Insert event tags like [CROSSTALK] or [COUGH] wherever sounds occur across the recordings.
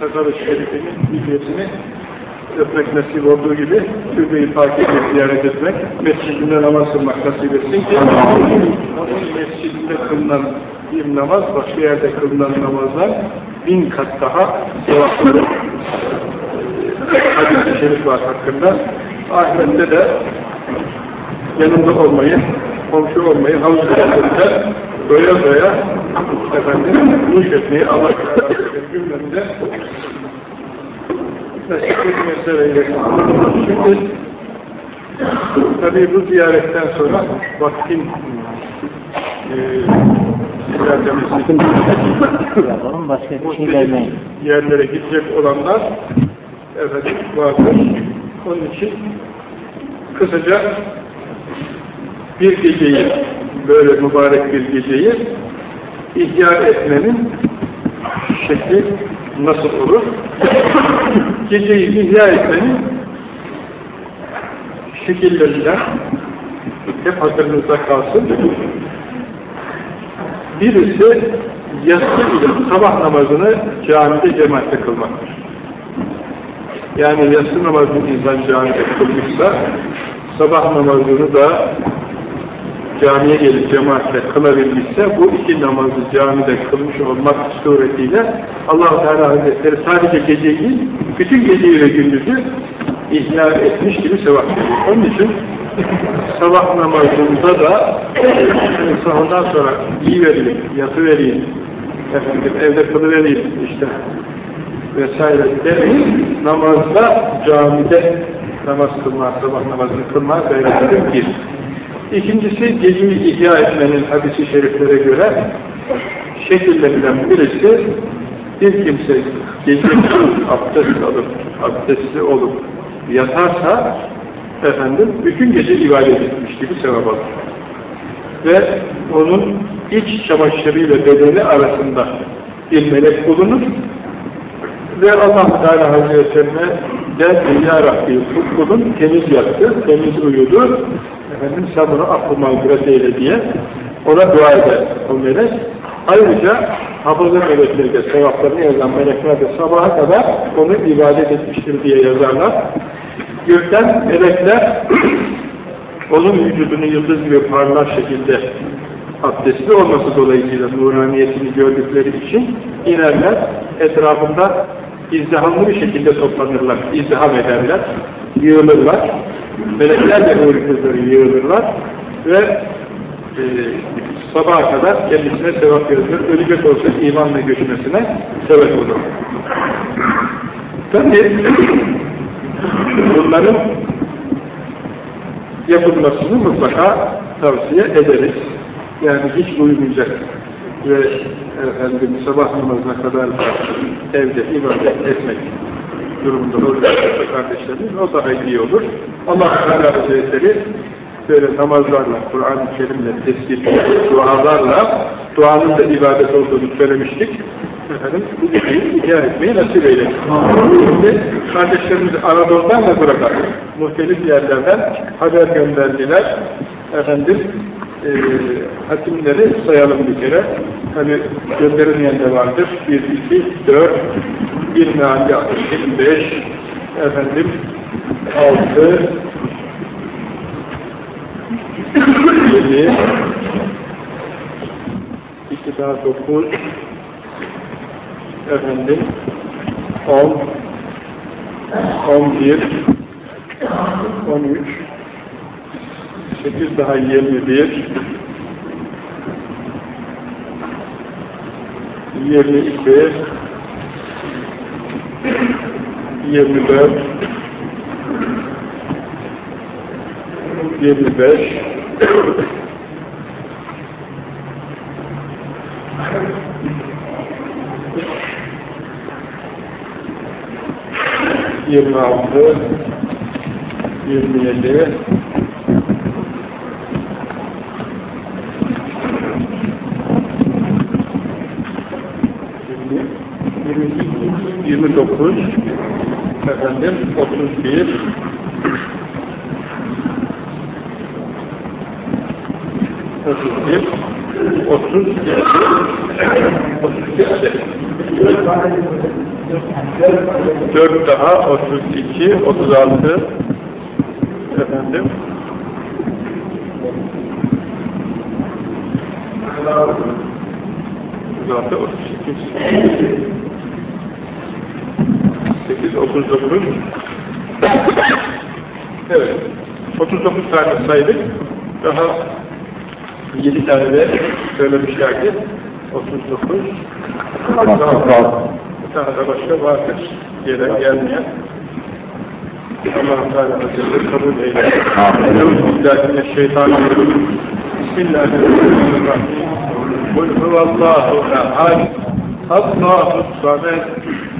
Sakar-ı Şerif'in hücresini öpmek nasip olduğu gibi Türbeyi Paki'yi ziyaret etmek, mescidinde namaz kılmak nasip etsin ki onun mescidinde kılınan bir namaz, başka yerde kılınan namazdan bin kat daha sevaplı hadis-i şerif var hakkında. Ahirette de yanında olmayı, komşu olmayı, havuz kendinden doya doya efendim, nuş etmeyi Allah cümlemize nasip eylesin. Şimdi tabii bu ziyaretten sonra vaktin e, ilerlemesi şey yerlere gidecek olanlar efendim vardır. Onun için kısaca bir geceyi böyle mübarek bir geceyi ihya etmenin şekli nasıl olur? Geceyi ihya etmenin şekillerinden hep hatırınızda kalsın. Birisi yatsı ile sabah namazını camide cemaatle kılmaktır. Yani yatsı namazını insan camide kılmışsa sabah namazını da camiye gelip cemaatle kılabilmişse bu iki namazı camide kılmış olmak suretiyle allah Teala Hazretleri sadece geceyi değil, bütün geceyi ve gündüzü ihya etmiş gibi sevap veriyor. Onun için sabah namazında da sahurdan sonra iyi vereyim, yatı vereyim, efendim evde kılıvereyim işte vesaire demeyin. Namazda camide namaz kılma, sabah namazını kılma gayretleri bir. İkincisi geceyi ihya etmenin hadisi şeriflere göre şekillerinden birisi bir kimse gece [LAUGHS] abdest alıp abdestli olup yatarsa efendim bütün gece ibadet etmiş gibi sevap alır. Ve onun iç çamaşırıyla bedeni arasında bir melek bulunur ve Allah Teala Hazretlerine der ki Ya Rabbi kulun temiz yattı, temiz uyudu efendim sen bunu affı mağfiret eyle diye ona dua eder o melek. Ayrıca hafıza melekleri de sevaplarını yazan melekler de sabaha kadar onu ibadet etmiştir diye yazarlar. Gökten melekler [CLEARS THROAT] onun vücudunu yıldız gibi parlar şekilde abdestli olması dolayısıyla nuraniyetini gördükleri için inerler, etrafında izdihamlı bir şekilde toplanırlar, izdiham ederler, yığılırlar. Melekler de nuri kızları yığılırlar ve e, sabaha kadar kendisine sevap yazılır. Ölecek olsa imanla göçmesine sebep olur. Tabii [CLEARS THROAT] bunların yapılmasını mutlaka tavsiye ederiz. Yani hiç uyumayacak ve efendim sabah namazına kadar evde ibadet etmek durumunda olacaksa kardeşlerimiz o daha iyi olur. Allah Teala Hazretleri böyle namazlarla, Kur'an-ı Kerim'le, tesbih, dualarla duanın da ibadet olduğunu söylemiştik. Efendim, bu geceyi ihya etmeyi nasip eylesin. Kardeşlerimiz Anadolu'dan da burada muhtelif yerlerden haber gönderdiler. Efendim, e, hatimleri sayalım bir kere. Tabi gönderilmeyen de vardır. 1, 2, 4, 1 meali 25, efendim 6, 7, 2 daha 9, efendim 10, 11, 13, 8 daha 21, 22, 24, 25, 26, 27, 29, efendim 31, otuz bir, otuz dört daha otuz iki, otuz altı, efendim, otuz altı, otuz iki. 39 Evet 39 tane saydık daha 7 tane de söylemişlerdi 39 daha tane de başka vardır. Gelen gelmeyen. Allah-u Teala Hazretleri kabul eylesin. Euzubillahimineşşeytanirracim. Bismillahirrahmanirrahim. Kul huvallahu ehad. Allahu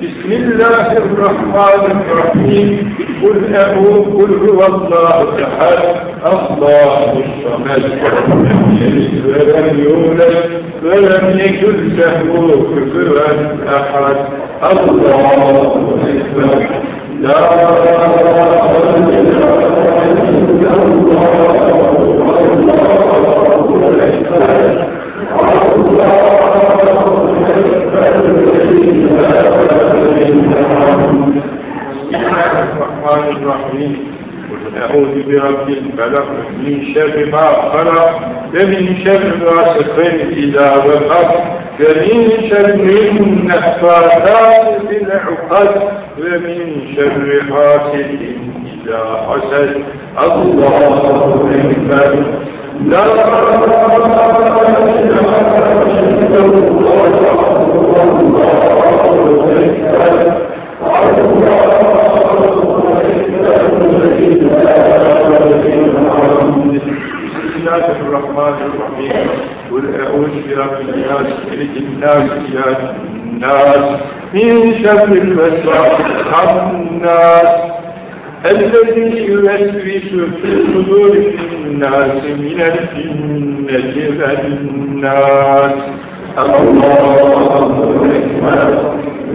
بسم الله الرحمن الرحيم. قل أعوذ قل هو الله أحد. الله الصمد. ولم يولد ولم يكن له كفوا أحد. الله اكبر لا الرحمن الرحيم. أعوذ برب الفلق من شر ما خلق ومن شر غاسق إذا وقب ومن شر النفاثات في العقد ومن شر حاسد إذا حسد. الله أكبر. لا بسم الله. الرحمن الرحيم قل أعوذ برب الناس من شر الوسواس الناس. الذي يوسوس في صدور الناس. من الجنة والناس الله أكبر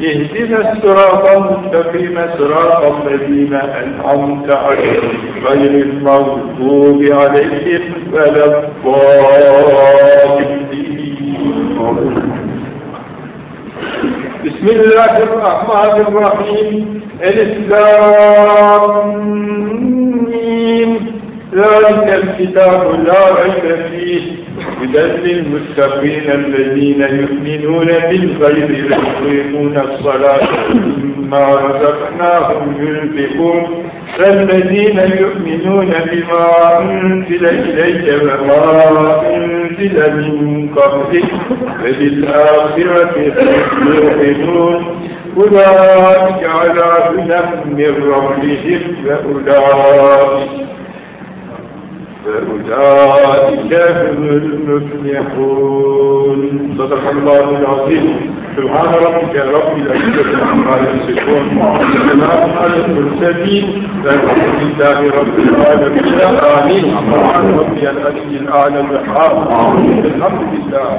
اهدنا الصراط المستقيم صراط الذين أنعمت عليهم غير المغضوب عليهم ولا بسم الله الرحمن الرحيم. الإسلام ذلك الكتاب لا ريب فيه. هدى للمتقين الذين يؤمنون بالغيب ويقيمون الصلاة مما رزقناهم ينفقون. فالذين يؤمنون بما أنزل إليك وما أنزل من قبلك وبالآخرة يوقنون. أولئك على هدى من ربهم وأولئك فأولئك هم المفلحون. صدق الله العظيم. سبحان ربك رب العزة عما يصفون. وسلام على المرسلين. والحمد لله رب العالمين. آمين. سبحان ربي العلي الأعلى الوهاب. الحمد لله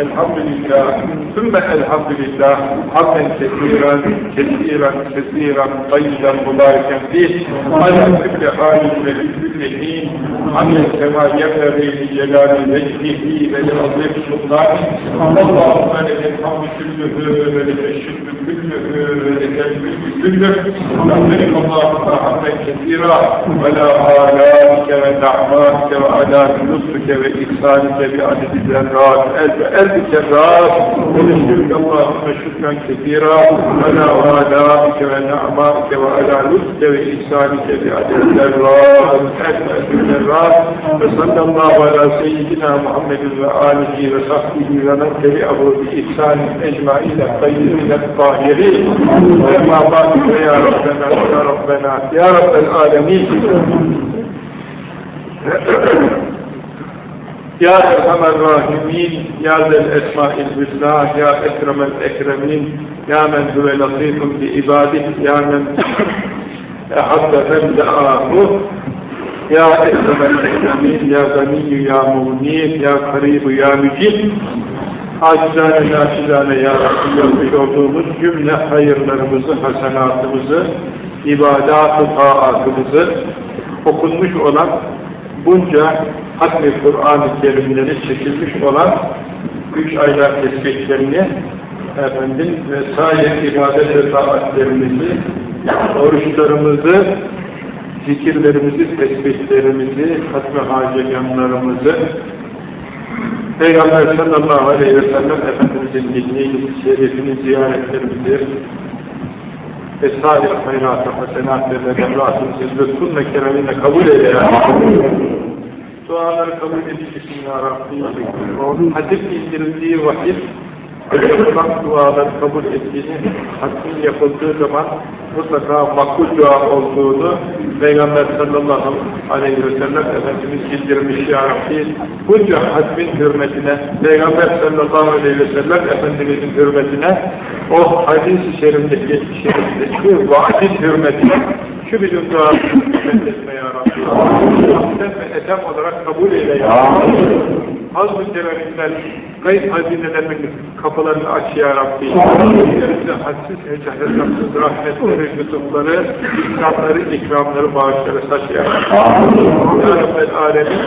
الحمد لله Sümme elhamdülillah, hamden kesiren, kesiren, kesiren, tayyidan, mübareken fih, ala külle halin ve küllehin, hamden sema yefereyni celali vecihi ve leazim şunlar, Allahümme leken hamdü küllühü ve leken şükrü küllühü ve leken mülkü küllühü, Rahmenik Allahümme hamden kesira, ve la alâike ve na'mâike ve alâ nusrike ve ihsânike bi adedi zerrât, el ve el bi kerrât, ونشكرك اللهم شكرا كثيرا ولا آلائك ونعمائك وعلى لطفك وإحسانك بعدد الذرات ألف ألف كرات وصلى الله على سيدنا محمد وآله وصحبه ومن تبعه بإحسان أجمعين الطيبين الطاهرين وما بعد يا ربنا يا ربنا يا رب العالمين ya Erhamer Rahimin, Ya Zel Esma'il Hüsna, Ya Ekremel Ekremin, Ya Men Hüve Latifun Bi İbadih, Ya Men Ehabbe Men De'ahuh, Ya Ekremel Ekremin, Ya Ganiyyü, Ya Muğniyet, Ya Karibu, Ya Mücid, acizane, naçizane Ya Rabbi yapmış olduğumuz cümle hayırlarımızı, hasenatımızı, ibadat-ı taatımızı, okunmuş olan bunca hatmi Kur'an-ı Kerimleri çekilmiş olan üç aylar tesbihlerini efendim vesaire ibadet ve taatlerimizi, oruçlarımızı, zikirlerimizi, tesbihlerimizi, hatmi haceganlarımızı, Peygamber sallallahu aleyhi ve sellem Efendimizin dinliğini, şerifini, ziyaretlerimizi vesaire hayrat-ı hasenat ve medenratımızı lütfunla keremine kabul eyle Duaları kabul edilsin ya Rabbi. Hadis indirildiği vakit yapılan duaları kabul ettiğini, hakkın yapıldığı zaman mutlaka makul dua olduğunu Peygamber sallallahu aleyhi ve sellem Efendimiz bildirmiş ya Rabbi. Bunca hatmin hürmetine, Peygamber sallallahu aleyhi ve sellem Efendimizin hürmetine, o hadis-i şerifdeki, şerifdeki vaadin hürmetine şu bizim duamızı etme ya Rabbi. Ve etem olarak kabul eyle ya Rabbi. Hazm-ı gayb hazinelerinin kapılarını aç ya Rabbi. Üzerimize hadsiz hesapsız rahmetleri, lütufları, ikramları, ikramları, bağışları saç ya Rabbi. Ya Rabbel Alemin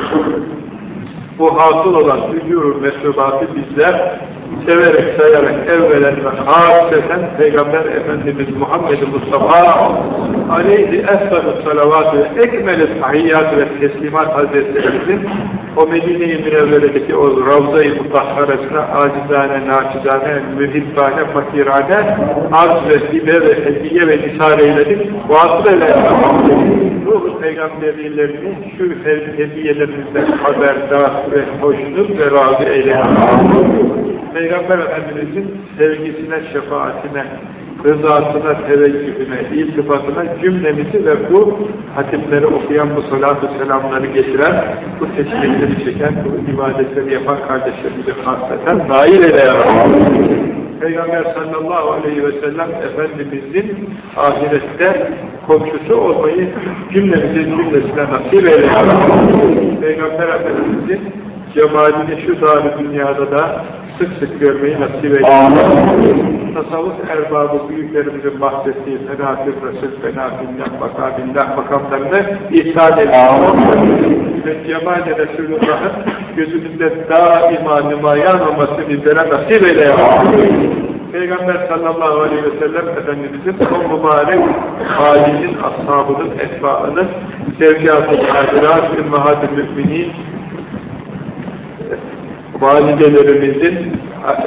bu hasıl olan hücur mesubatı bizler severek, sayarak evvelen ve hasreten Peygamber Efendimiz Muhammed Mustafa aleyhi efsal salavat ve ekmel tahiyyat ve teslimat hazretlerimizin o Medine-i Münevvere'deki o Ravza-i Mutahharesine acizane, naçizane, mühibbane, fakirane arz ve hibe ve hediye ve nisar eyledik. Vasıl eyle ruh peygamberilerini şu hediyelerimizden haberdar ve hoşnut ve razı eyle. Peygamber Efendimizin sevgisine, şefaatine, rızasına, teveccühüne, iltifatına cümlemizi ve bu hatipleri okuyan, bu salatü selamları getiren, bu tesbihleri çeken, bu ibadetleri yapan kardeşlerimizi hasreten nail eyle ya Peygamber sallallahu aleyhi ve sellem Efendimizin ahirette komşusu olmayı cümlemizin cümlesine nasip eyle ya Peygamber Efendimizin cemalini şu dar dünyada da sık sık görmeyi nasip eylesin. Tasavvuf erbabı büyüklerimizin bahsettiği fenafir resul, fenafinden, makabinden makamlarını ihsan eylesin. Ve cemal-i Resulullah'ın gözümüzde daima nümayan olması bizlere nasip eyle. Peygamber sallallahu aleyhi ve sellem Efendimizin o mübarek halinin, ashabının, etbaının, sevkiyat-ı hadirat, ümmahat-ı müminin, validelerimizin,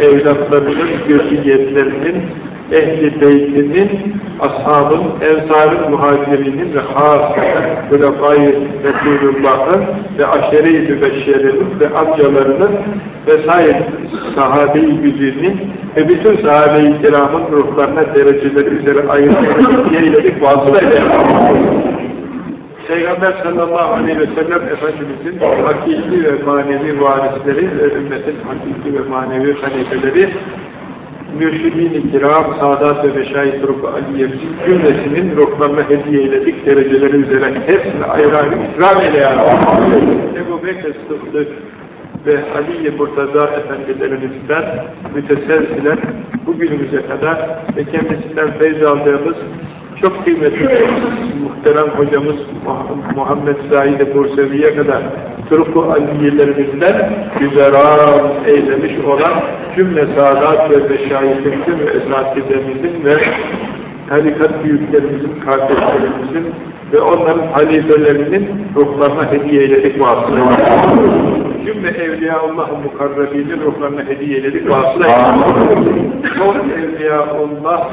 evlatlarının, göziyetlerinin, ehli beytinin, ashabın, ensarın, muhacirinin ve hasreten Hülefai Resulullah'ın ve aşere-i mübeşşerenin ve amcalarının vesaire sahabe-i güzinin ve bütün sahabe-i kiramın ruhlarına dereceleri üzere ayrılmak [LAUGHS] yeyledik vasılayla Peygamber sallallahu aleyhi ve sellem Efendimizin hakiki ve manevi varisleri ve ümmetin hakiki ve manevi halifeleri mürşidin-i kiram, sadat ve meşayih ruhu aliyemizin cümlesinin ruhlarına hediye eyledik dereceleri üzere hepsini ayrı ayrı ikram eyle ya Ebu Bekir Sıddık ve Ali-i Murtaza Efendilerimizden müteselsilen bugünümüze kadar ve kendisinden feyz aldığımız çok kıymetli muhterem hocamız Muhammed Zahid-i Bursevi'ye kadar Turku Aliyelerimizden güzeran eylemiş olan cümle saadat ve meşayitimizin ve esatidemizin ve tarikat büyüklerimizin, kardeşlerimizin ve onların halifelerinin ruhlarına hediye eyledik vasılayla. Cümle Evliyaullah'ın mukarrebinin ruhlarına hediye eyledik vasılayla. O Evliyaullah,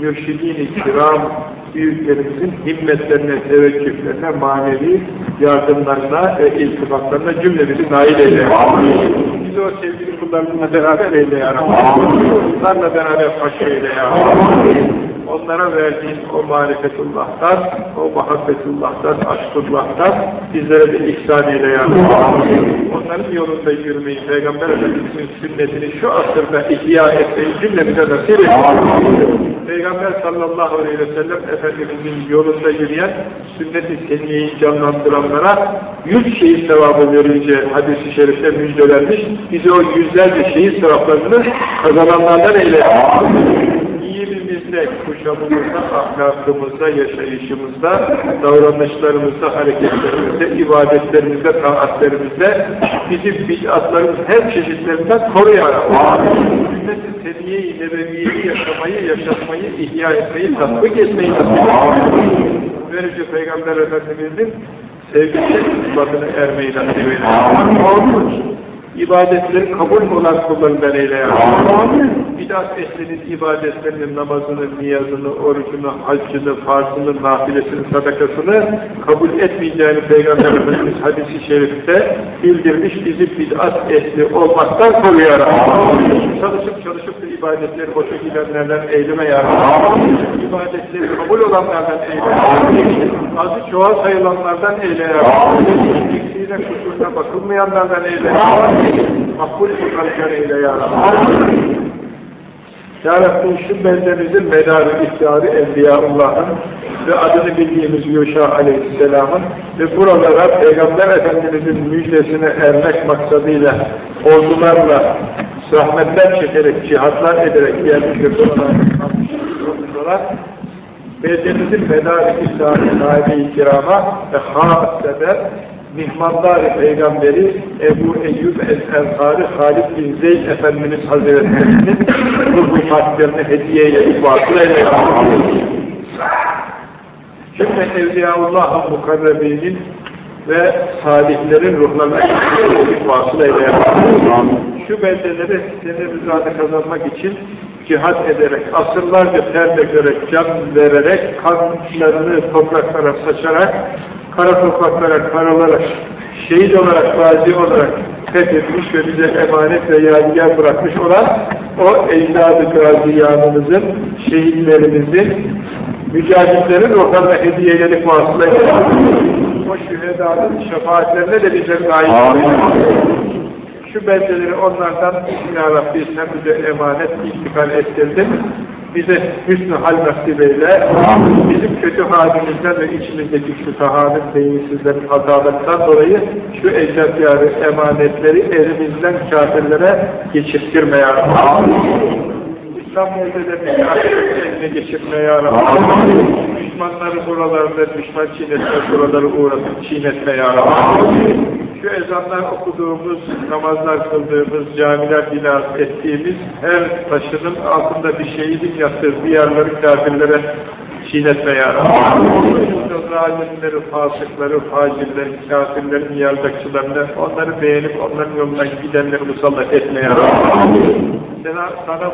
mürşidin-i kiram, büyüklerimizin himmetlerine, teveccühlerine, manevi yardımlarına ve iltifatlarına cümlemizi nail eyle. Bizi o sevgili kullarınla beraber eyle ya Rabbi. Onlarla beraber hoş eyle ya Rabbi. Onlara verdiğin o marifetullah'tan, o muhabbetullah'tan, aşkullah'tan bizlere de ihsan eyle ya Rabbi. Onların yolunda yürümeyi, Peygamber Efendimiz'in sünnetini şu asırda ihya etmeyi cümlemize nasip eyle. Peygamber sallallahu aleyhi ve sellem Efendimiz'in yolunda yürüyen sünnet-i seniyeyi canlandıranlara yüz şehit sevabı verince hadis-i şerifte müjdelenmiş. Bizi o yüzlerce şehit sevaplarını kazananlardan eyle. İyiliğimizde, kuşamımızda, ahlakımızda, yaşayışımızda, davranışlarımızda, hareketlerimizde, ibadetlerimizde, taatlerimizde bizi bid'atların her çeşitlerinden koru ya Rabbi. Sünnet-i seniye-i nebeviyeyi yaşamayı, yaşatmayı, ihya etmeyi, tatbik etmeyi. Böylece Peygamber Efendimiz'in sevgisi sıfatını ermeyi nasip eyle. İbadetleri kabul olan kullarından eyle ya Bidat ehlinin ibadetlerinin, namazını, niyazını, orucunu, haccını, farzını, nafilesini, sadakasını kabul etmeyeceğini Peygamber Efendimiz [LAUGHS] hadisi şerifte bildirmiş, bizi bidat ehli olmaktan koruyor. Çalışıp çalışıp da ibadetleri boşa gidenlerden eyleme ya İbadetleri kabul olanlardan eyle. Azı çoğal sayılanlardan eyle ya Eksiğine kusuruna bakılmayanlardan eyle makbul kılmaklar eyle ya Rabbi. Ya Rabbi şu beldemizin medarı iftiharı Enbiyaullah'ın ve adını bildiğimiz Yuşa Aleyhisselam'ın ve buralara Peygamber Efendimiz'in müjdesine ermek maksadıyla ordularla zahmetler çekerek, cihatlar ederek gelmiş ve buralara beldemizin medarı iftiharı sahibi-i kirama ve hasede mihmanlar peygamberi Ebu Eyyub el-Ensari Halid bin Zeyd Efendimiz Hazretleri'nin ruhu fatihlerini hediye ile vasıl eyle. Cümle Evliyaullah'ın mukarrebinin ve salihlerin ruhlarına vasıl eyle. Şu beldeleri senin rızanı kazanmak için cihat ederek, asırlarca ter dökerek, can vererek, kanlarını topraklara saçarak, kara topraklara karalarak, şehit olarak, gazi olarak fethetmiş ve bize emanet ve yadigar bırakmış olan o ecdad-ı gaziyanımızın, şehitlerimizin, mücahitlerin ruhlarına hediyeleri vasılayla o şühedanın şefaatlerine de bize nail şu belgeleri onlardan Ya Rabbi sen bize emanet intikal ettirdin. Bize hüsnü hal nasip eyle. Bizim kötü halimizden ve içimizdeki şu taharet beyinsizlerin hatalarından dolayı şu ecdat emanetleri elimizden kafirlere geçirttirme Ya Rabbi. İslam meselelerini eline geçirme Ya Rabbi. Düşmanları buralarda düşman çiğnetme, buraları uğratıp çiğnetme Ya Rabbi. Şu ezanlar okuduğumuz, namazlar kıldığımız, camiler bilat ettiğimiz her taşının altında bir şehidin yattığı diyarları kafirlere çiğnetme Ya Rabbi. Zalimleri, fasıkları, facirleri, kafirlerin yardakçılarını, onları beğenip onların yolundan gidenleri musallat etme Ya. Sana, sana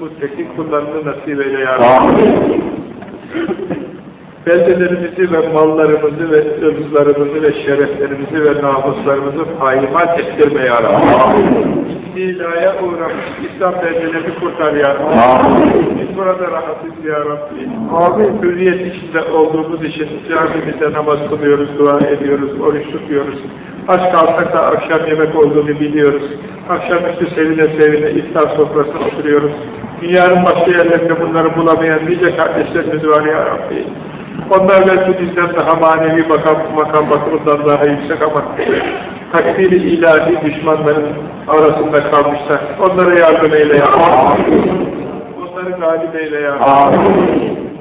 bu teknik kullarını nasip eyle Ya Rabbi. Beldelerimizi ve mallarımızı ve ırzlarımızı ve şereflerimizi ve namuslarımızı paymal ettirme ya Rabbi. İstilaya uğramış İslam beldelerini kurtar ya Rabbi. Biz burada rahatız ya Rabbi. Hürriyet içinde olduğumuz için camimizde namaz kılıyoruz, dua ediyoruz, oruç tutuyoruz. Aç kalsak da akşam yemek olduğunu biliyoruz. Akşamüstü sevine sevine iftar sofrasına oturuyoruz. Dünyanın başka yerlerinde bunları bulamayan nice kardeşlerimiz var ya Rabbi. Onlar belki bizden daha manevi makam, makam bakımından daha yüksek ama takdiri ilahi düşmanların arasında kalmışlar. Onlara yardım eyle ya. Onları galip eyle ya.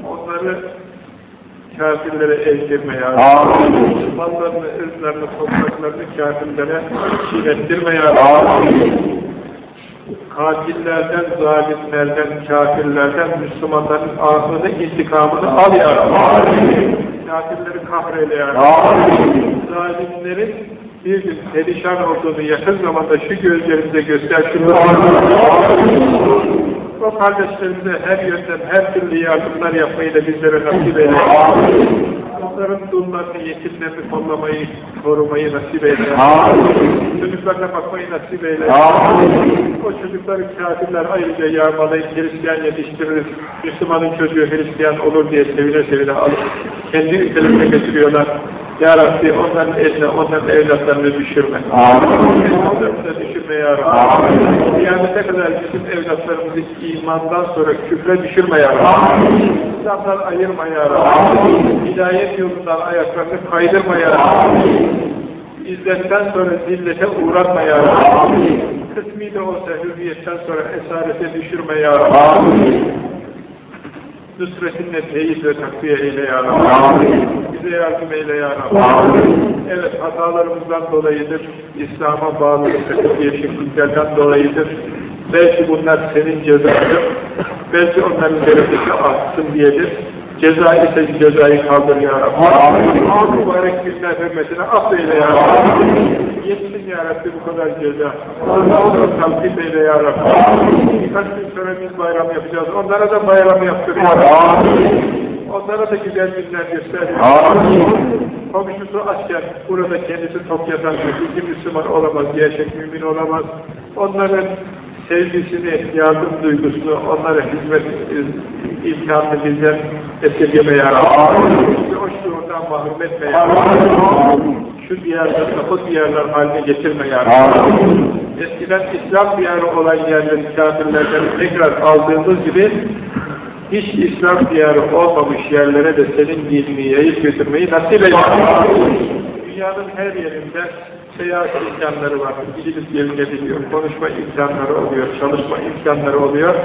Onları kafirlere ezdirme ya. Mallarını, ırzlarını, topraklarını kafirlere çiğnettirme ya. Katillerden, zalimlerden, kafirlerden Müslümanların ahını, intikamını al ya Rabbi. Kafirleri kahreyle ya Rabbi. Zalimlerin bir gün perişan olduğunu yakın zamanda şu gözlerimize göster şunu. O kardeşlerimize her yönden, her türlü yardımlar yapmayı da bizlere nasip eyle. Onların dullarını, yetimlerini kollamayı, korumayı nasip eyle. Çocuklarına bakmayı nasip eyle. O çocukları kafirler ayrıca yağmalayıp Hristiyan yetiştirir. Müslümanın çocuğu Hristiyan olur diye sevine sevine alıp kendi ülkelerine getiriyorlar. Ya Rabbi onların eline, onların evlatlarını düşürme. Onları da düşürme Ya Rabbi. Kıyamete kadar bizim evlatlarımızı imandan sonra küfre düşürme Ya Rabbi. İslam'dan ayırma Ya Rabbi. Hidayet yolundan ayaklarını kaydırma Ya Rabbi. İzzetten sonra zillete uğratma Ya Rabbi. Kısmi de olsa hürriyetten sonra esarete düşürme Ya Rabbi. Nusretinle teyit ve takviye eyle Ya Rabbi. Bize yardım eyle Ya Rabbi. Evet hatalarımızdan dolayıdır. İslam'a takım değişikliklerden dolayıdır. Belki bunlar senin cezandır. Belki onların derecesi artsın diyedir. Ceza ise cezayı kaldır ya Rabbi. Mübarek günler hürmetine affeyle ya Rabbi. Yetsin ya Rabbi bu kadar ceza. Onu takip eyle ya Rabbi. Birkaç gün sonra biz bayram yapacağız. Onlara da bayram yaptır ya Rabbi. Onlara da güzel günler göster. Komşusu asker, burada kendisi tok yatan bir Müslüman olamaz, gerçek mümin olamaz. Onların sevgisini, yardım duygusunu, onlara hizmet e, imkanını bizden esirgeme ya Rabbi. Bizi o şuurdan mahrum etme ya Rabbi. Şu diyarları, o diyarlar haline getirme ya. Eskiden İslam diyarı olan yerleri kafirlerden tekrar aldığımız gibi hiç İslam diyarı olmamış yerlere de senin dinini yayıp götürmeyi nasip eyle. Dünyanın her yerinde seyahat imkanları var. Gidip gelinebiliyor. Konuşma imkanları oluyor. Çalışma imkanları oluyor.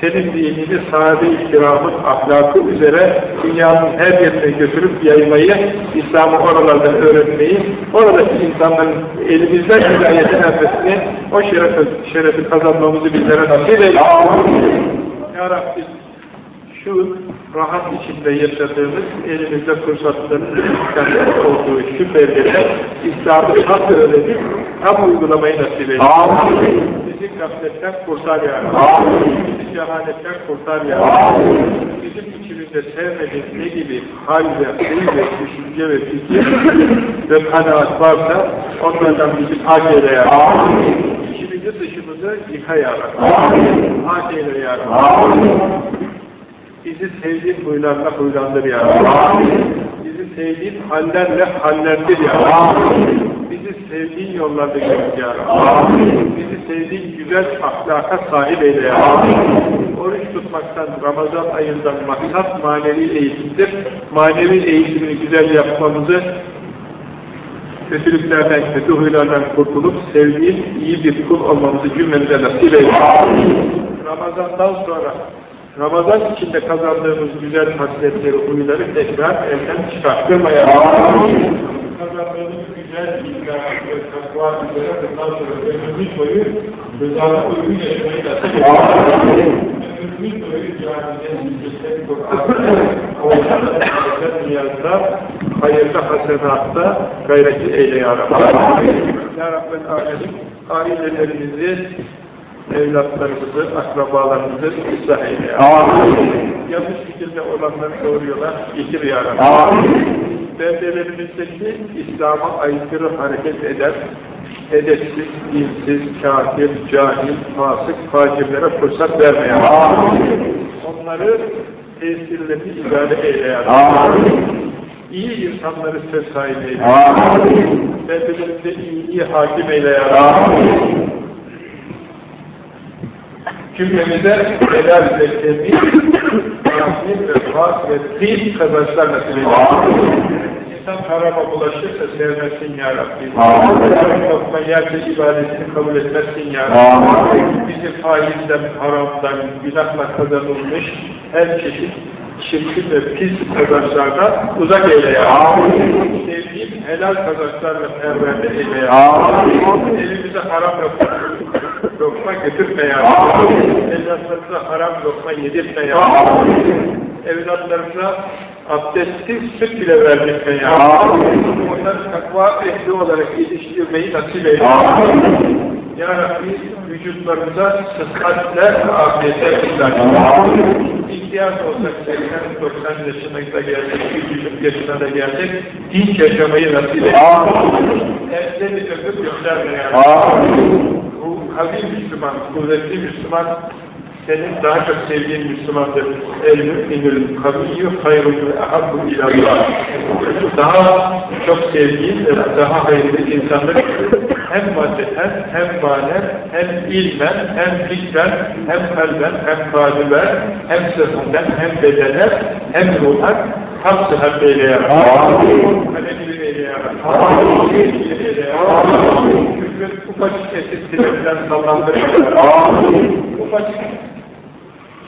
Senin dinini sahabe-i kiramın ahlakı üzere dünyanın her yerine götürüp yaymayı, İslam'ı oralardan öğretmeyi, oradaki insanların elimizden hidayetin ermesini, o şerefi, şerefi kazanmamızı bizlere nasip eyle. Ya Rabbi şu rahat içinde yaşadığımız, elimizde fırsatların imkanları olduğu şu bölgede İslam'ı tam öğrenip tam uygulamayı nasip eyle. Bizi gafletten kurtar ya Rabbi. Bizi cehaletten kurtar ya Rabbi. Bizim içimizde sevmediğin ne gibi hal ve huy ve düşünce ve fikir ve kanaat varsa onlardan bizi hak eyle ya Rabbi. İçimizi dışımızı yıka ya Rabbi. Hak eyle ya Rabbi. Bizi sevdiğin huylarla huylandır ya Rabbi. Bizi sevdiğin hallerle hallendir ya Rabbi. Bizi sevdiğin yollarda götür ya Rabbi. Bizi sevdiğin güzel ahlaka sahip eyle ya Rabbi. Oruç tutmaktan, Ramazan ayından maksat manevi eğitimdir. Manevi eğitimini güzel yapmamızı kötülüklerden, kötü huylardan kurtulup sevdiğin iyi bir kul olmamızı cümlemize nasip eyle. Ramazandan sonra Ramazan içinde kazandığımız güzel hasletleri, huyları tekrar elden çıkarttırmaya kazandığımız güzel ilgiler ve takva üzere boyu rızana uygun yaşamayı nasip boyu camide, müzikte, Kur'an'da, orada, niyazda, hayırda, hasenatta gayreti eyle ya Rabbi. Ya Alemin, ailelerimizi, evlatlarımızı, akrabalarımızı ıslah eyle. Yanlış fikirde olanları doğruyorlar, getir ya Rabbi. Beldelerimizdeki İslam'a aykırı hareket eden, edepsiz, dinsiz, kafir, cahil, fasık, facirlere fırsat verme ya. Onları tesirlerini idare eyle ya. İyi insanları söz sahibi eyle. Beldelerinde iyiliği hakim eyle ya. Cümlemize helal ve temiz, rahim ve hak ve temiz kazançlar nasip eyle. İnsan harama bulaşırsa sevmezsin ya Rabbi. Haram lokma yerse ibadetini kabul etmezsin ya Rabbi. Bizi faizden, haramdan, günahla kazanılmış her çeşit çirkin ve pis kazançlardan uzak eyle ya Rabbi. Sevdiğin helal kazançlarla perverde eyle ya Rabbi. Elimize haram yok lokma götürme ya Rabbi. Evlatlarımıza haram lokma yedirme ya Rabbi. Evlatlarımıza abdestsiz süt bile verdirme ya Rabbi. Onları takva ehli olarak yetiştirmeyi nasip eyle. Ya Rabbi vücutlarımıza sıhhatle, afiyetle ihsan İhtiyar olsak 80-90 yaşına da gelecek, 100 yaşına da gelecek, dinç yaşamayı nasip eyle. Elde bir ömür gönderme ya Rabbi. Kavi Müslüman, kuvvetli Müslüman, senin daha çok sevdiğin Müslümandır. El-mü'minül kaviyyü hayrun ve ahabbu ilallah. Daha çok sevdiğin ve daha hayırlı insandır. Hem maddeten, hem manen, hem ilmen, hem fikren, hem kalben, hem kalben, hem sıhhaten, hem bedenen, hem ruhan, tam sıhhat eyle ya Rabbi. Kalebili eyle ya Rabbi. Kalebili eyle ya Rabbi. Küfrün ufacık esintilerinden sallandırma ya Rabbi. Ufacık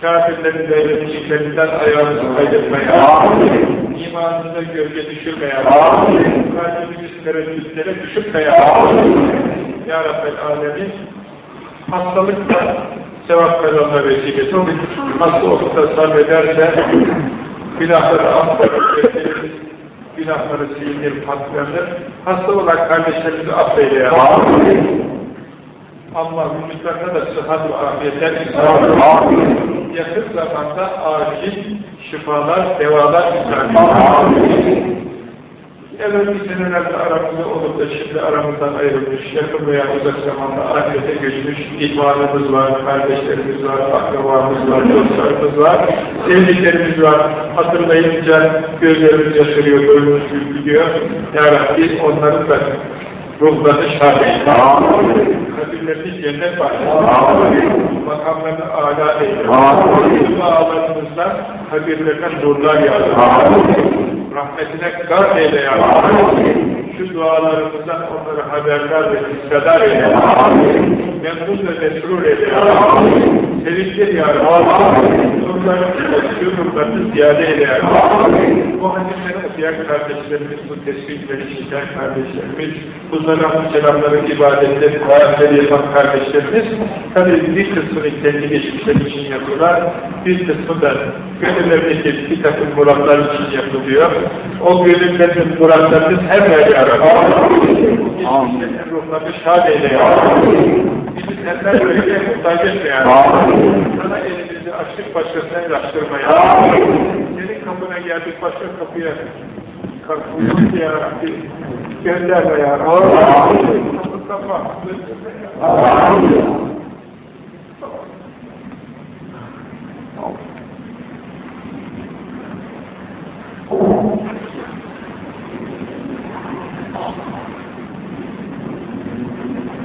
kafirlerin böyle müşriklerinden ayağımızı kaydırma ya Rabbi. İmanında gölge düşürme ya Rabbi. Kalbimizi tereddütlere düşürme ya. Ya Rabbel Alemin hastalıkla sevap kazanma vesilesi hasta olup da sabrederse günahları affeder, günahları silinir, patlanır. Hasta olan kardeşlerimizi affeyle ya. Allah vücutlarına da sıhhat ve afiyetler Yakın zamanda acil şifalar, devalar ihsan Evvel bir senelerde aramızda olup da şimdi aramızdan ayrılmış, yakın veya uzak zamanda ahirete göçmüş ihvanımız var, kardeşlerimiz var, akrabamız var, dostlarımız var, sevdiklerimiz var. Hatırlayınca gözlerimiz yaşarıyor, gönlümüz gülüyor. Ya Rabbi onların da ruhlarını şahit. Kabirlerini cennet var. Makamlarını âlâ eyle. Dualarımızdan kabirlerine nurlar yağdır. Rahmetine gar eyle ya Şu dualarımızdan onları haberdar ve hissedar eyle Memnun ve mesrur eyle Sevindir ya Nurlarını, şu nurlarını ziyade eyle Bu hadisleri okuyan kardeşlerimiz, bu tesbihleri işiten kardeşlerimiz, bu selam selamları, ibadetleri, hayatları yapan kardeşlerimiz, tabii bir kısmını kendi geçmişleri için yapıyorlar, bir kısmı da gönüllerindeki bir takım muratlar için yapılıyor. O gönüllerin muratlarını her yer yarar. Amin. Ruhlarını şad eyle ya. Bizi senden böyle muhtaç etme ya. Sana elimizi açtık başkasına açtırma ya. Senin kapına geldik başka kapıya kapıyı ya Rabbi gönderme ya Rabbi. Kapı kapı.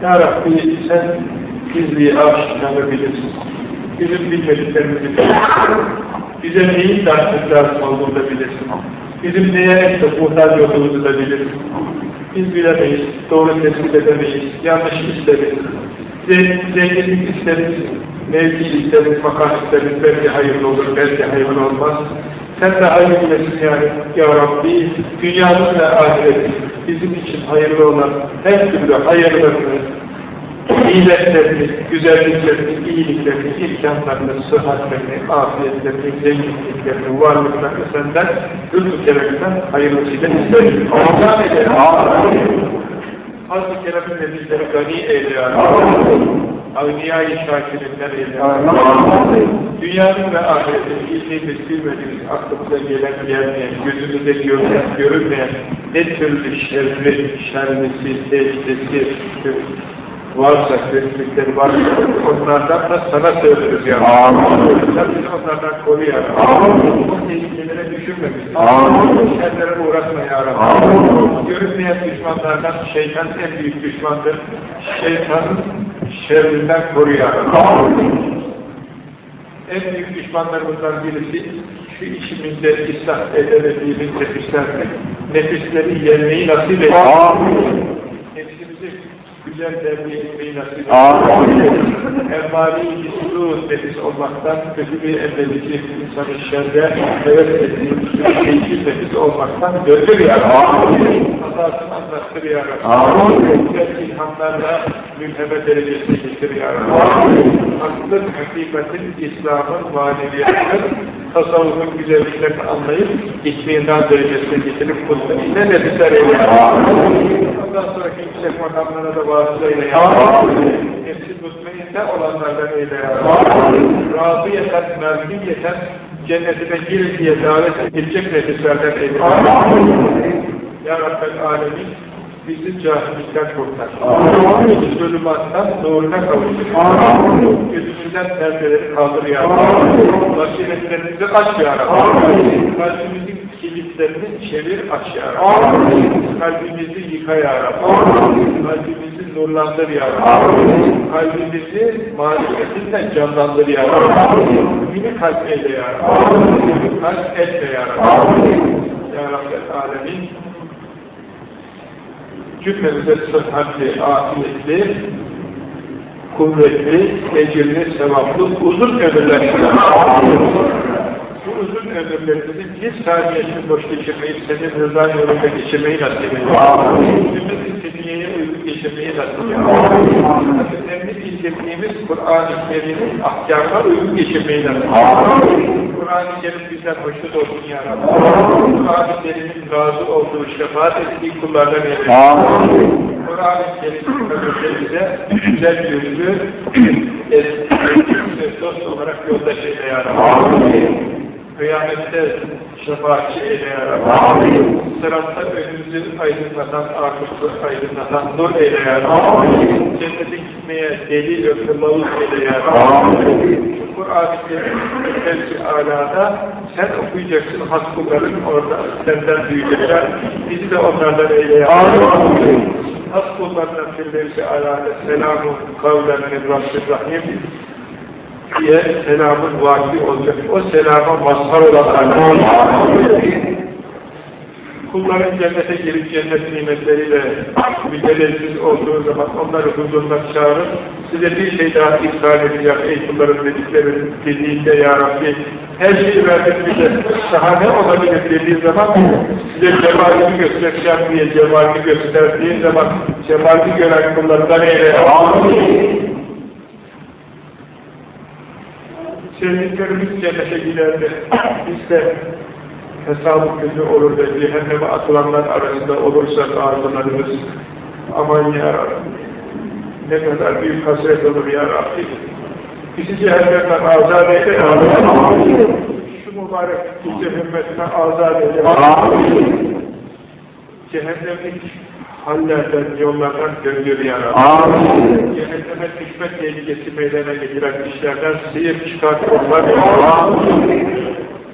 Ya Rabbi sen gizliyi aşikârı bilirsin. Bizim bilmediklerimizi bilirsin. Bize neyin lazım lazım olduğunu da bilirsin. Bizim neye çok muhtaç olduğumuzu da bilirsin. Biz bilemeyiz, doğru tespit edemeyiz, yanlış isteriz. Zenginlik isteriz, mevki isteriz, makam isteriz, belki hayırlı olur, belki hayırlı olmaz. Sen de hayır bilesin yani ya Rabbi, dünyanın ve ahiretin bizim için hayırlı olan her türlü hayırlarını, nimetlerini, güzelliklerini, iyiliklerini, imkanlarını, sıhhatlerini, afiyetlerini, zenginliklerini, varlıklarını senden, lütfu kereminden hayırlısıyla isteriz. Allah edelim. Hazreti Kerem'in bizleri gani eyle ya Avliya-i şakirinden eyle Dünyanın ve ahiretin bildiğimiz, bilmediğimiz, aklımıza gelen, gelmeyen, gözümüze görünen, görünmeyen ne türlü şerri, şerlisi, tehlikesi, varsa, kötülükleri varsa onlardan da sana söyleriz ya. Amin. Sen bizi onlardan koru ya. O tehlikelere. Amin. Şerlere uğratma ya Rabbi. Görünmeyen düşmanlardan şeytan en büyük düşmandır. Şeytanın şerrinden koru ya Rabbi. Amin. En büyük düşmanlarımızdan birisi şu işimizde ıslah edemediğimiz nefislerdir. Nefisleri yenmeyi nasip et. Güzel terbiye etmeyi nasip Amin. etsin. Emmali su nefis olmaktan, kötü bir emmelici insanı şerde evet ettiği şeyci nefis olmaktan döndür ya Rabbi. Hatasını anlattır ya Rabbi. Amin. Güzel ilhamlarla mülheme derecesine getir ya Rabbi. Aklın, hakikatin, İslam'ın, maneviyatın, tasavvufun güzelliklerini anlayıp itminan derecesine getirip kulunu ne nefisler eyle. Ondan sonraki yüksek makamlara da vasıl eyle. Nefsi mutmainne olanlardan eyle ya Rabbi. Razıyeten, merdiyeten, cennetine gir diye davet edilecek nefislerden eyle. Ya Rabbel Alemin bizi cahillikten kurtar. Zulümattan doğruna kavuştur. Gözümüzden perdeleri kaldır ya Rabbi. Basiretlerimizi aç ya Rabbi. Kalbimizin kilitlerini çevir aç ya Rabbi. Kalbimizi yıka ya Rabbi. Kalbimizi nurlandır ya Rabbi. Kalbimizi marifetinle canlandır ya Rabbi. Mümini kalp eyle ya Rabbi. Kalp etme ya Rabbi. Ya Rabbel Alemin cümlemize sıhhatli, afiyetli, kuvvetli, ecirli, sevaplı, uzun ömürler. Bu uzun ömürlerimizi bir saniyesini boş geçirmeyi, senin rıza yolunda geçirmeyi nasip eyle. Ümmet-i geçirmeyi nasip eyle. Hazretlerini bildirdiğimiz Kur'an-ı Kerim'in ahkamına uygun geçirmeyi nasip. Kur'an-ı Kerim bizden hoşnut olsun ya Rabbi. Kur'an-ı Kerim'in razı olduğu, şefaat ettiği kullardan eyle. Kur'an-ı Kerim'in bize güzel yüzlü, dost olarak yoldaş eyle ya Rabbi. Kıyamette şefaatçi eyle ya Rabbi. Sıratta önümüzü aydınlatan, arkası aydınlatan nur eyle ya Rabbi. Cennete gitmeye deli kılavuz eyle ya Rabbi. Kur'an-ı Kerim'in alada sen okuyacaksın, has kulların orada senden duyacaklar. Bizi de onlardan eyle ya Rabbi. Has kullarından Firdevs-i alada selamun kavlen min Rabbir diye selamın vaki olacak. O selama mazhar olan Kulların cennete girip cennet nimetleriyle mütevelsiz olduğu zaman onları huzuruna çağırıp size bir şey daha ihsan edeceğim ey kulların dedikleri dediğinde ya Rabbi her şeyi verdim bize daha ne olabilir dediği zaman size cemalini göstereceğim diye cemalini gösterdiği zaman cemalini gören kullarından eyle. Amin. Sevdiklerimiz cennete giderdi. Biz de hesabı kötü olur da cehenneme atılanlar arasında olursak arzularımız aman ya Rabbi ne kadar büyük hasret olur ya Rabbi. Bizi cehennemden azat eyle. Ya Rabbi şu mübarek hümmetine azat eyle. Cehennemlik hallerden, yollardan döndür ya Rabbi. Cehenneme düşme tehlikesi meydana getiren işlerden sıyır çıkart onlar ya.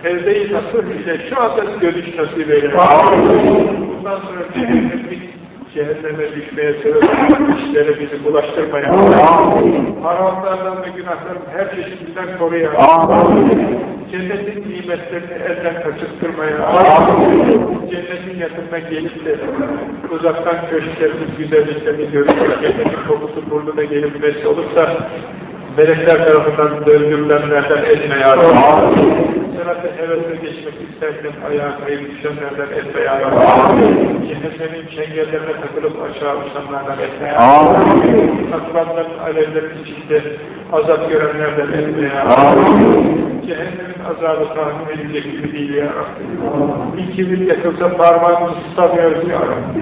Tevbe-i nasıl ile şu anda dönüş nasip eyle. Bundan sonra cehennemlik cehenneme düşmeye sebep işlere bizi bulaştırma ya Rabbi. Haramlardan ve günahların her çeşidinden koru ya Rabbi. Cennetin nimetlerini elden kaçırtırma ya Rabbi. Cennetin yakınına gelip de uzaktan köşklerimiz güzelliklerini görüp cennetin kokusu burnuna gelip vesile olursa melekler tarafından döndürülenlerden etme ya Rabbi. Sıratı hevesle geçmek isterken ayağa kayıp düşenlerden etme ya Rabbi. Cehennemin çengellerine takılıp aşağı uçanlardan etme ya Rabbi. Takılanların alevlerin içinde azap görenlerden etme ya Rabbi. Cehennemin azabı tahmin edilecek gibi değil ya Rabbi. Bir kibir yakılsa parmağımızı tutamıyoruz ya Rabbi.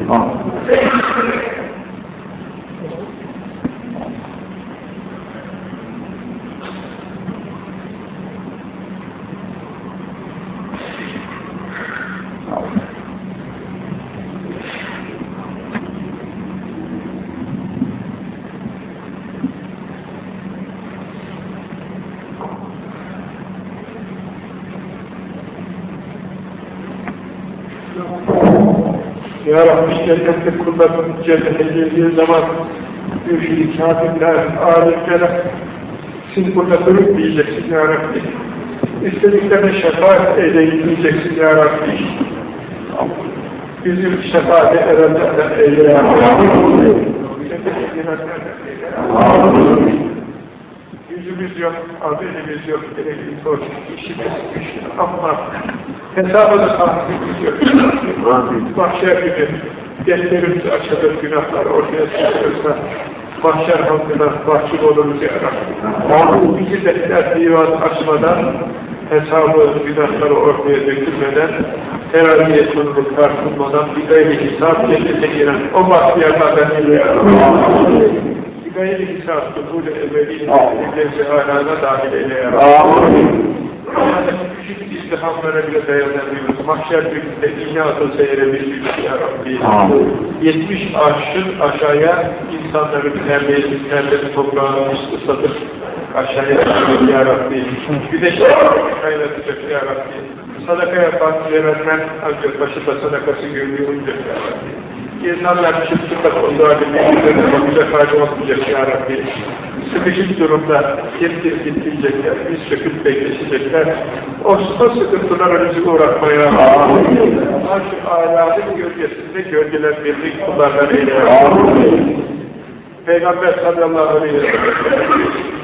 Ya Rabbi cennette kulların cennete girdiği zaman müşrik, kafirler, alimler siz burada durup diyeceksin Ya Rabbi. İstediklerine şefaat edeyin diyeceksin Ya Rabbi. Bizim şefaate erenlerden eyle Ya Rabbi. Yüzümüz yok, haberimiz yok, elimiz yok, işimiz güçlü ama hesabını sahibimiz yok. Mahşer günü defterimiz açılır, günahlar ortaya çıkıyorsa mahşer halkına mahcup oluruz ya Rabbi. Bizi defter divan açmadan hesabı, günahları ortaya dökülmeden teraziye sunulup tartılmadan bir gayri hesap cennete giren o bahtiyarlardan ile ya Rabbi. Gayri hesap, duhul-i ebedi, cenneti alana dahil eyle ya Rabbi. Küçük izdihamlara bile dayanamıyoruz. Mahşer gününde iğne atılsa yere düşüyoruz ya Rabbi. 70 arşın aşağıya insanların terbiyesiz terbiyesiz toprağını ıslatıp aşağıya düşüyoruz ya Rabbi. Güneşe kaynatacak ya Rabbi. Sadaka yapan, verenler ancak başında sadakası görüyorunca ya Rabbi. O zalimin yüzlerine bakacak hali olmayacak ya Rabbi. Sıkışık durumda geri gitmeyecekler, biz söküp bekleşecekler. O, o sıkıntılara bizi uğratmaya Arş-ı Alâ'nın gölgesinde gölgelendirdik kullardan eyle. Peygamber sallallahu aleyhi ve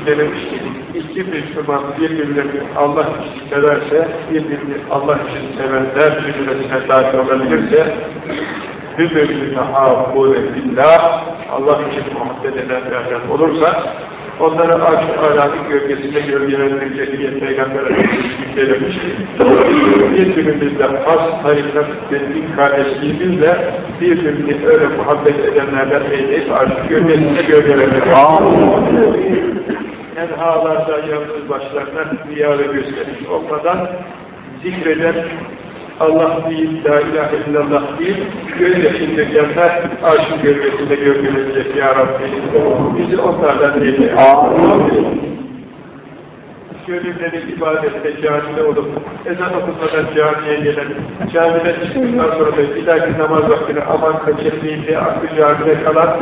sellem ki, iki Müslüman birbirlerini Allah için severse, birbirini Allah için sevenler cümlesine dahil olabilirse, birbirine tahabbûle billah, Allah için muhabbet edenlerden olursa, onları arş-ı alâ'nın gölgesinde gölgelendirecek diye Peygamber Efendimiz ki, birbirimizle has, tarikat ve din kardeşliğimizle birbirini öyle muhabbet edenlerden eyleyip arş-ı gölgesinde gölgelendirecek. Tenhalarda yalnız başlarına riya ve gösteriş olmadan zikreden Allah değil, la ilahe illallah değil, gölgesinde gelmez, arşın gölgesinde gölgelenecek ya Rabbi. Bizi onlardan değil. Gönülleri ibadette, camide olup, ezan okunmadan camiye gelen, camiden çıktıktan sonra da bir dahaki namaz vaktine aman kaçırmayayım diye aklı camide kalan,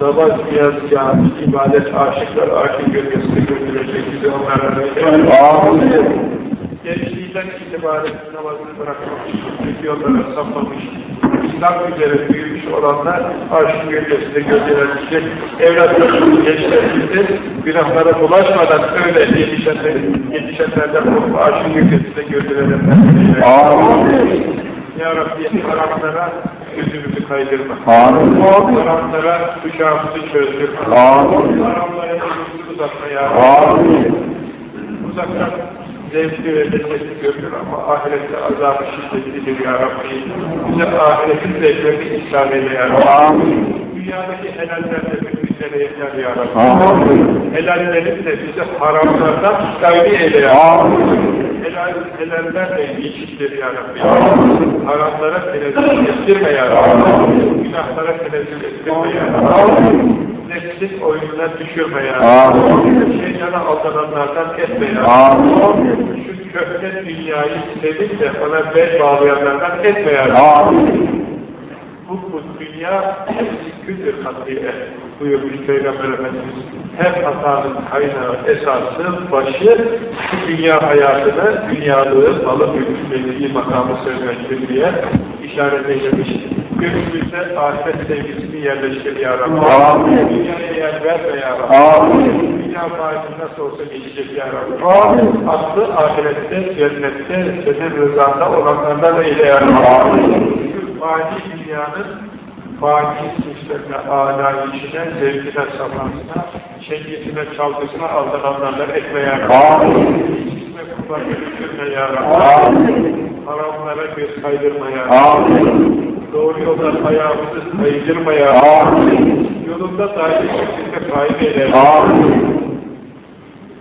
namaz, niyaz, cami, ibadet, aşıklar, aşık gölgesinde gölgelenecek bizi onlardan değil. Gençliğinden itibaren namazını bırakmamış, kötü yollara sapmamış, İslam üzere büyümüş olanlar arşın gölgesinde gölgelenecek. Evlatlarımız, gençlerimizi günahlara bulaşmadan öyle yetişenler, yetişenlerden olup arşın gölgesinde gölgelenenler. Ya Rabbi haramlara gözümüzü kaydırma. Haramlara bıçağımızı çözdürme. Haramlara gözümüzü uzatma ya Rabbi. Uzaktan zevkli ve lezzetli görülür ama ahirette azabı şiddetlidir ya Rabbi. Bize ahiretin zevklerini ihsan eyle ya Rabbi. Dünyadaki helallerle bizlere yeter ya Rabbi. Helallerin de bize haramlardan gayri eyle ya Rabbi. Helal, helallerle geçiştir ya Rabbi. Haramlara tenezzül ettirme ya Rabbi. Günahlara tenezzül ettirme ya Rabbi. Nefsin oyununa düşürme ya Rabbi. Şeytana aldananlardan etme ya Rabbi. Şu köhne dünyayı sevip de ona bel bağlayanlardan etme ya Rabbi. Bu, bu dünya küldür hatiye buyurmuş Peygamber Efendimiz. Her hatanın kaynağı, esası, başı bu dünya hayatını, dünyalığı, malı mülkü belirli makamı sözleştir diye işaret eylemiş. Gönlümüzde ahiret sevgisini yerleştir ya Rabbi. Dünyaya yer verme ya Rabbi. Dünya faizi nasıl olsa geçecek ya Rabbi. Aklı ahirette, cennette, senin rızanda olanlardan eyle ya Rabbi fani dünyanın fani süslerine, alayişine, zevkine, safhasına, şekliyetine, çalgısına aldananlarla etme ya Rabbi. İçine kullar götürme ya Rabbi. Haramlara göz kaydırma ya Rabbi. Doğru yoldan ayağımızı kaydırma ya Rabbi. Yolunda dahi şekilde ya Rabbi.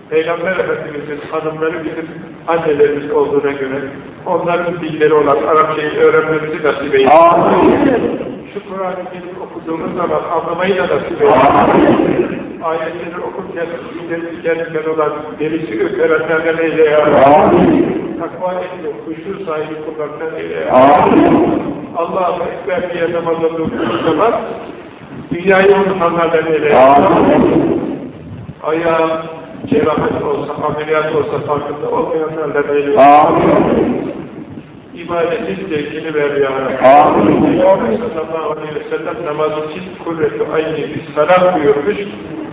Peygamber Efendimiz'in hanımları bizim annelerimiz olduğuna göre onların dilleri olan Arapçayı öğrenmemizi nasip eylesin. Şu Kur'an-ı Kerim okuduğumuz zaman anlamayı da nasip eylesin. Ayetleri okurken diken olan derisi ürperenlerden eyle ya Takva ehli, kuşu sahibi kullarından eyle Allah'a ekber diye namaza durduğumuz zaman dünyayı unutanlardan eyle ya Ayağı cerrahat olsa, ameliyat olsa farkında olmayanlarla böyle ibadetin zevkini ver ya Rabbi. Peygamber sallallahu aleyhi ve sellem namazı için kuvvetli aynı bir salat buyurmuş.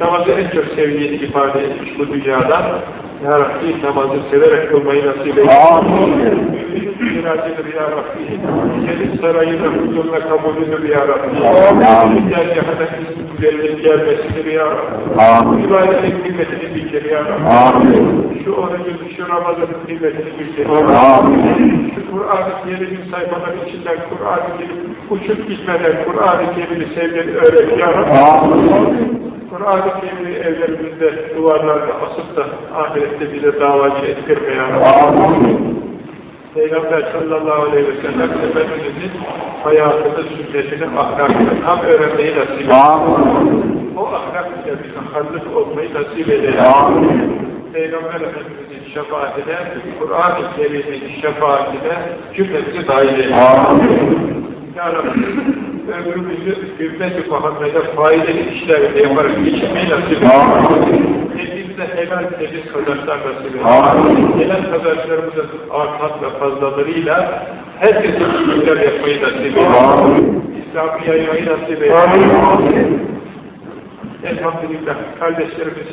Namazı en çok sevdiğini ifade etmiş bu dünyadan. Ya Rabbi namazı severek kılmayı nasip eyle. Amin. İradedir ya Rabbi. Senin sarayına, huzuruna kabulüdür ya Rabbi. Gel cehennem güzelliğin gelmesidir ya Rabbi. İbadetin kıymetini bildir ya Rabbi. Şu orucun, şu Ramazan'ın kıymetini bildir. Amin. Şu Kur'an-ı Kerim'in sayfaları içinden Kur'an-ı Kerim uçup gitmeden Kur'an-ı Kerim'i sevmeni öğret ya Rabbi. Kur'an-ı Kerim'i evlerimizde, duvarlarda asıp da ahirette bize davacı ettirme ya. Peygamber sallallahu aleyhi ve sellem Efendimiz'in hayatını, sünnetini, ahlakını tam öğrenmeyi nasip eyle. Amin. O ahlak ile mütehallık olmayı nasip eyle. Amin. Peygamber Efendimiz'in şefaatine, Kur'an-ı Kerim'in şefaatine cümlemizi dahil eyle. Ya Rabbi, ömrümüzü ümmet-i Muhammed'e faydalı işlerle yaparak geçirmeyi nasip. Amin. Kendimize helal temiz kazançlar nasip. Amin. Helal kazançlarımızın artan ve fazlalığıyla herkese iyilikler yapmayı nasip. Amin. İslam'ı yaymayı nasip. Amin. Elhamdülillah kardeşlerimiz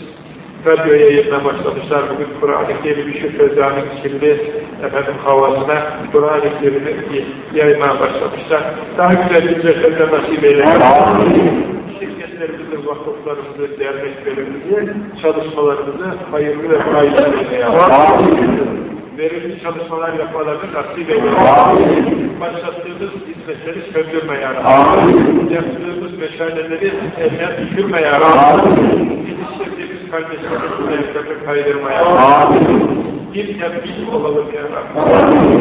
radyo yayınına başlamışlar. Bugün Kur'an-ı Kerim'i şu fezanın şimdi efendim havasına Kur'an-ı Kerim'i yaymaya başlamışlar. Daha güzel hizmetlerine nasip eyle. Amin. Şirketlerimizi, vakıflarımızı, derneklerimizi, çalışmalarımızı hayırlı ve faydalı eyle. ya Rabbi. Amin. Verimli çalışmalar yapmalarını nasip eyle. Amin. Başlattığımız hizmetleri söndürme ya Rabbi. Yaptığımız meşaleleri eline düşürme ya Rabbi. Amin. Yetiştirdiğimiz kardeşlerimizin ayaklarını kaydırma ya Rabbi. Amin. Bir tembih olalım ya Rabbi.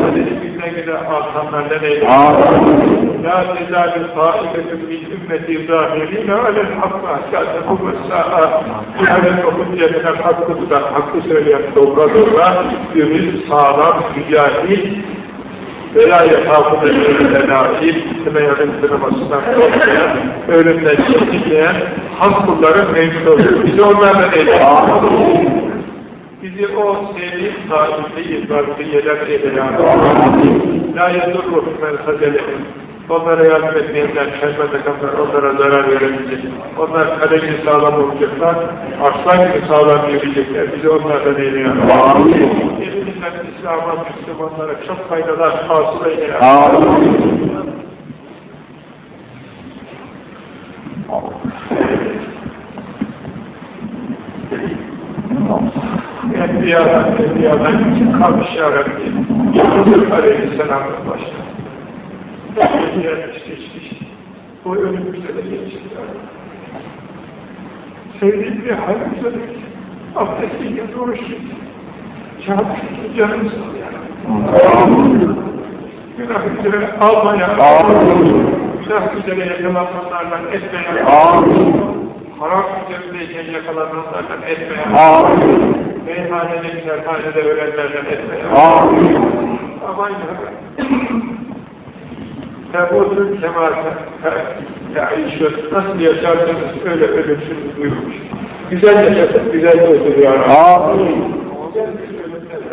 Hadi güne güne artanlardan eyle. Amin. La tezâlü taifetun min ümmeti zâhirîne alel hakkı hakkâ tekûme sâ'a. Yani o hüccetler hakkı da hakkı söyleyen dobra dobra, dürüst, sağlam, mücahit, velayet hafıza ölümden nail, kime yarın kınamasından korkmayan, ölümden çekinmeyen, hak kulların olur. Bizi onlardan eyle. Bizi o sevdiğim taifeyi yıllar eyle ya La yedurru men hazelehim. Onlara yardım etmeyenler, şerbe takanlar, onlara zarar veremeyecek. Onlar kaleci sağlam olacaklar, aslan gibi sağlam yürüyecekler. Bizi onlardan eyle ya Amin. Hepimizden İslam'a, Müslümanlara çok faydalar hasıl eyle ya Amin. Enbiyadan, enbiyadan için kalmış ya Rabbi. Yusuf Aleyhisselam'ın başta. Gelmiş geçmiş. Bu önümüzde de geçecek bir halimize de abdestiyle oruç çarpıştık canımız al ya Rabbi. Günah üzere alma ya. Günah üzere yakalananlardan etme ya. Haram üzerindeyken yakalananlardan etme ya. Meyhanede güzelhanede ölenlerden etme ya. Amin. Aman ya. Tebutun kemâse te'işvet. Nasıl yaşarsanız öyle ölürsünüz buyurmuş. Güzel yaşasın, güzel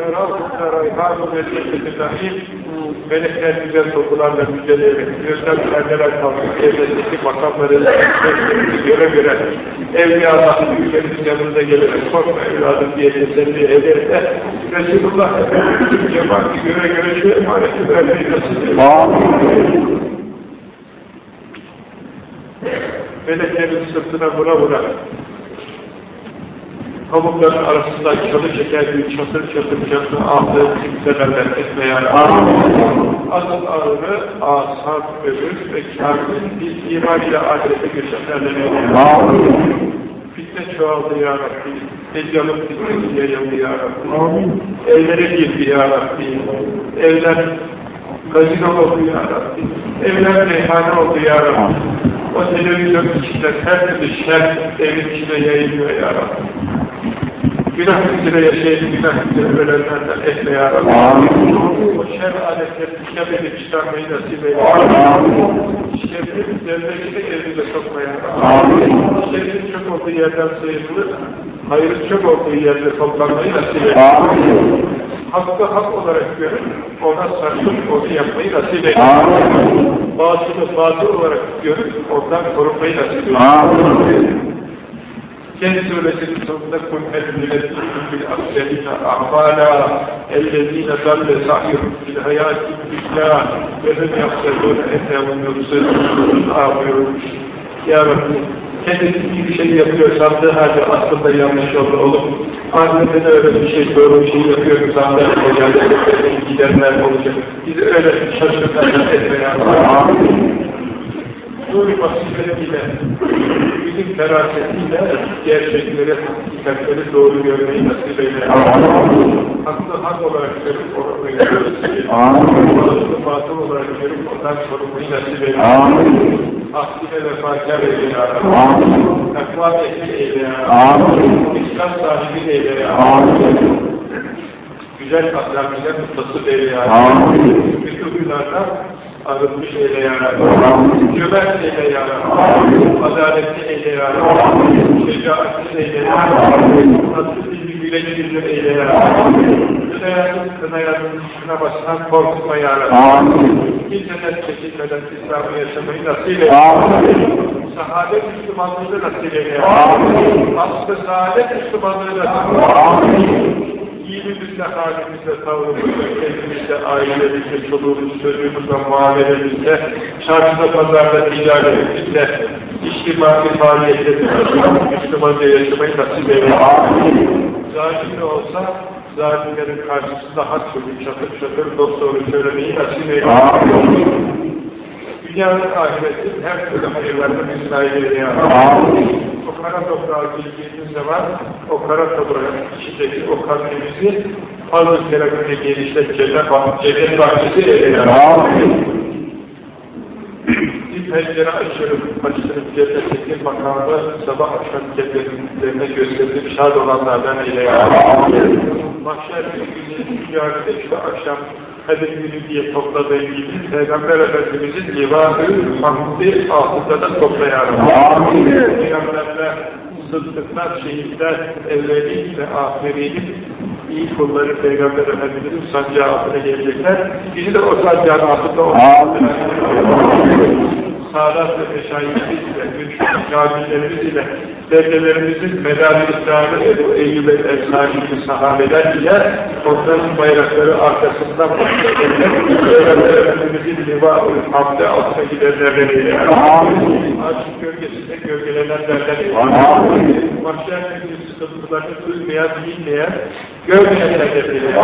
öldür ya Rabbi. Amin. Melekler güzel kokularla müjdeleyerek, gözler perdeler kalkıp evlerdeki makamları göre göre, evliyaların yüzlerimiz yanımıza gelerek, korkma evladım diye teselli eder de, Resulullah Efendimiz'in cemaati göre göre şu emaneti vermeyi. Amin. Meleklerin sırtına vura vura, pamukların arasından çalı çeker bir çatır çatır canını aldığı kimselerden etme ya Rabbi. Amin. Asıl ağrı, asab, ölür ve kârın bir iman ile Rabbi. Amin. Fitne çoğaldı ya Rabbi. Deccal'ın fitnesi yayıldı ya Rabbi. Evlere girdi ya Rabbi. Evler gazino oldu ya Rabbi. Evler meyhane oldu ya Rabbi. O televizyon içinde her türlü şer evin içine yayılıyor ya Rabbi. Günah üzere yaşayıp günah üzere ölenlerden etme ya Rabbi. O şer aletlerini şerrini çıkarmayı nasip eyle. Amin. Şerri üzerindeki de elimize sokma ya Rabbi. Amin. Şerrin çok olduğu yerden sayılır, hayrın çok olduğu yerde toplanmayı nasip eyle. Amin. Hakkı hak olarak görüp ona sarılıp onu yapmayı nasip eyle. Amin. Batılı batıl olarak görüp ondan korunmayı nasip eyle. Kendi suresinin sonunda kuvvet milletin bil akserine ahmala ellezine dalle sa'yuhum fil hayati dünya ve hüm yapsarlûne ennehum yurselûn ağlıyormuş. Ya Rabbi kendisi bir şey yapıyor sandığı halde aslında yanlış yolda olup ahiretine öyle bir şey doğru bir şey yapıyor sandığı halde gidenler olacak. Bizi öyle şaşırtmadan etme Nur basiretiyle, bilim ferasetiyle gerçekleri, hakikatleri doğru görmeyi nasip eyle. Haklı hak olarak görüp orayı görüp, Amin. batıl olarak görüp ondan sorumluyu nasip eyle. Ahdine vefakar eyle ya Rabbi. Takva ehli eyle ya Rabbi. Amin. İslam sahibi eyle ya Rabbi. Amin. Güzel ahlakıyla mutlasıl eyle ya. Amin. Bütün huylardan arınmış eyle ya Rabbi. Cömert eyle ya Rabbi. Adaletli eyle ya Rabbi. Şecaatli eyle ya Rabbi. Tatlı dilli gülecili eyle ya Rabbi. Kınayanın kınayanın üstüne basından korkutma ya Rabbi. Kimseden çekilmeden İslam'ı yaşamayı nasip eyle. Saadet Müslümanlığı nasip eyle ya. Rabbi. Aslı saadet Müslümanlığı nasip eyle. Dinimizle, halimizle, tavrımızla, kendimizle, ailemizle, çoluğumuz, çocuğumuzla, muhabelemizle, çarşıda, pazarda, ticaretimizle, içtimai faaliyetlerimizle Müslümanca yaşamayı nasip eyle. Amin. Zalim olsa, zalimlerin karşısında hak sözü çatır çatır dost doğru söylemeyi nasip eyle. Dünyanın ahiretin her türlü hayırlarını. Amin. O kara toprağı bildiğiniz zaman o kara toprağın içindeki o kalbimizi fazl-ı keremine genişlet cennet, cennet bahçesi eyle. Bir pencere açırıp açtırıp cennetteki makamı sabah akşam cennetlerinden gösterip şad olanlardan eyle. Mahşer günü dünyada işte akşam Günü diye topladığın gibi Peygamber Efendimizin livanı hamdi altında da topla ya Rabbi. Amin. Peygamberler, sıddıklar, şehitler, evveli ve ahirinin iyi kulları Peygamber Efendimiz'in sancağı altına gelecekler. Bizi de o sancağın altında Amin. Saadat ve meşayihimizle, mürşid kâbillerimizle, ile, devlelerimizin medar-ı ısrarı Ebu Eyyub el-Ensari sahabeler ile onların bayrakları arkasından Peygamber Efendimiz'in liva-ı hamdi altına gidenlerden. Ağaçın gölgesinde gölgelenenlerden eyle. Amin. Mahşer günü sıkıntılarını duymayan, bilmeyen, görmeyenlerden eyle.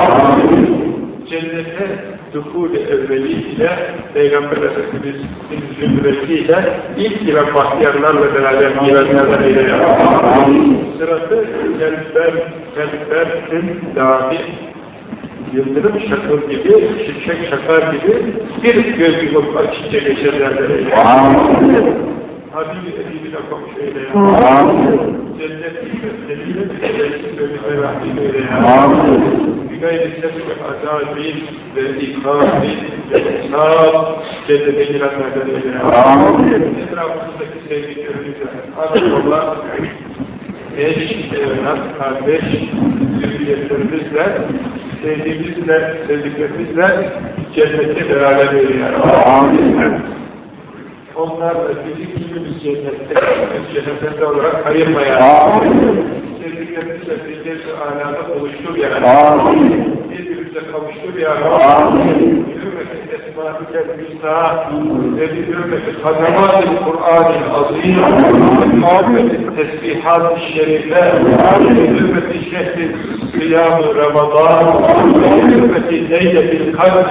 Cennete dukul evveliyle Peygamber Efendimiz'in zümretiyle ilk giren bahtiyarlarla beraber girenlerden eyle ya. Amin. Sıratı kelber, kelbertin dahi yıldırım şakır gibi, şimşek şakar gibi bir göz yumup açınca geçerlerden eyle. Amin. Habibi edibine komşu eyle ya. Amin. Cennet hikmetleriyle cennetin bölümü rahmet eyle Bigayri sebbi azabin ve ikabin ve hesab cennete girenlerden eyle. Etrafımızdaki sevdiklerimizle, ana baba, eş, evlat, kardeş, zürriyetlerimizle, sevdiğimizle, sevdiklerimizle cennette beraber eyle. Amin. Onlarla bizim kimimiz cennette, cennette olarak ayırmaya. Amin. Sevdiklerimizle Firdevs-i Alâ'da buluştur ya. Amin. Birbirimize kavuştur ya. Amin. Hürmet-i esmâ-ı hüsnâ ve bi hürmet-i hazamat-ı Kur'an-ı azîm hürmet-i tesbihat-ı şerife hürmet-i şehri kıyam-ı Ramazan hürmet-i leylet-i kadr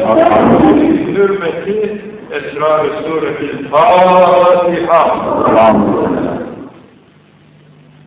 hürmet-i esrar-ı sûret-i Fatiha.